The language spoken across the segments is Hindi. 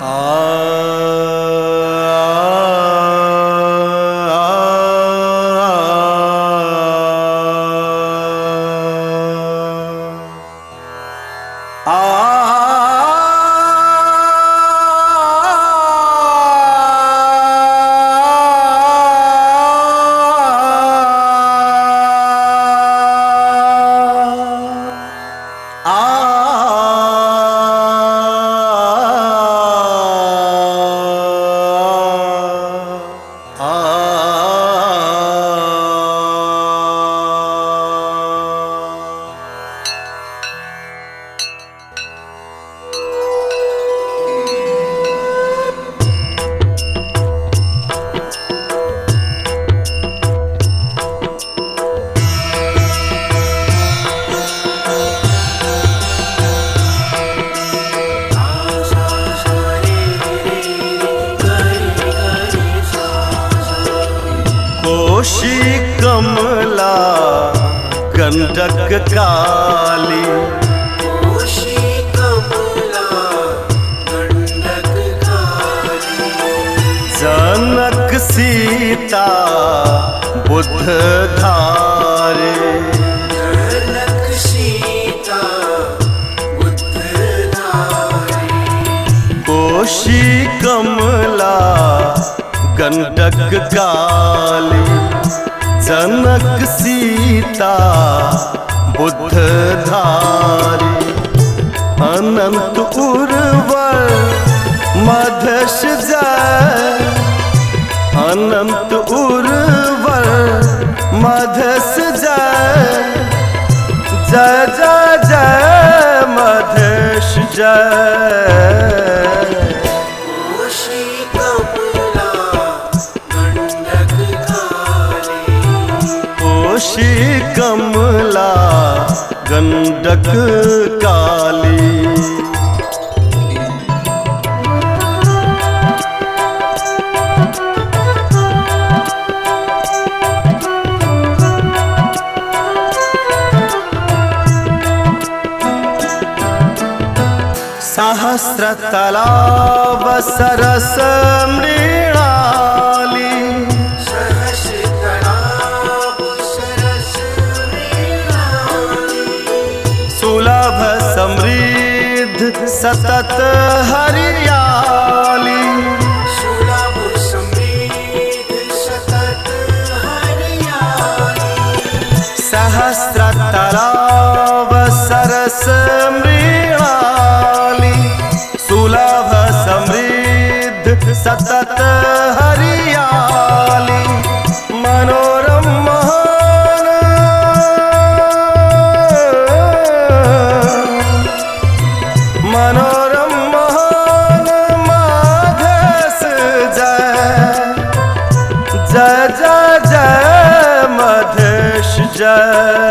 啊 कमला कण्डकलीशी काली जनक सीता बुद्ध गंडक काली जनक सीता बुद्ध धारी, अनंत उर्वर जय। अनंत उर्वर मधस जय जय जय मधेश जय। कोशी कमला गंडक काली। सहस्र तलाव सरस सतत हरियाली। सहस्रतराव सरस मृणाली। सुलभ समृद्ध सतत हर्या मनोरम महान माधस जय। जय जय जय मधेश जय।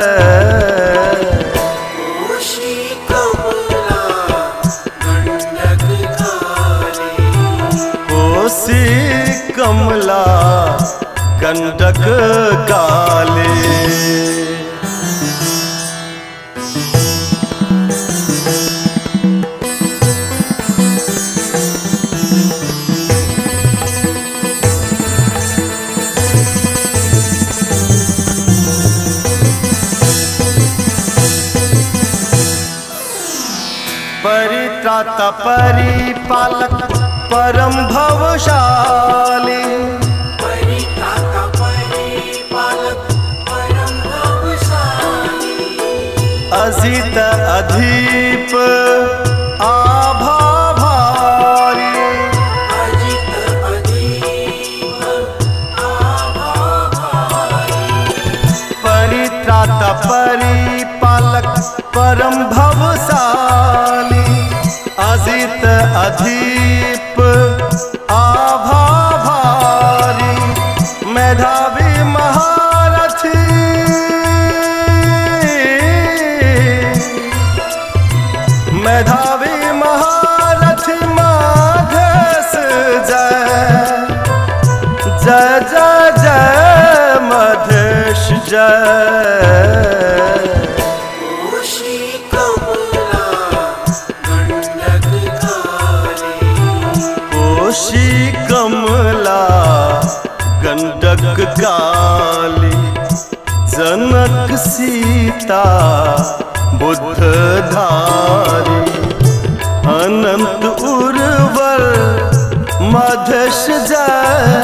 कमला गंडक काली। परित्राता परिपालक परम भवशाली। परिताता परिपालक परम भवशाली। अजित अधीप। अधीप आभा भारी मेधावी महारथी। मेधावी महारथी माधस जय। जय जय जय मधेश जय। गंडक काली जनक सीता बुद्ध धारी अनंत उर्वर मधेश जय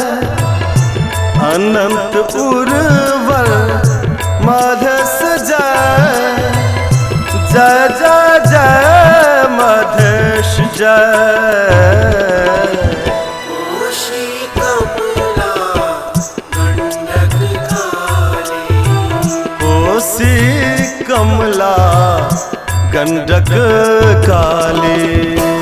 अनंत उर्वर मधेश जय जय जय जय मधेश जय कोसी कमला गंडक काली।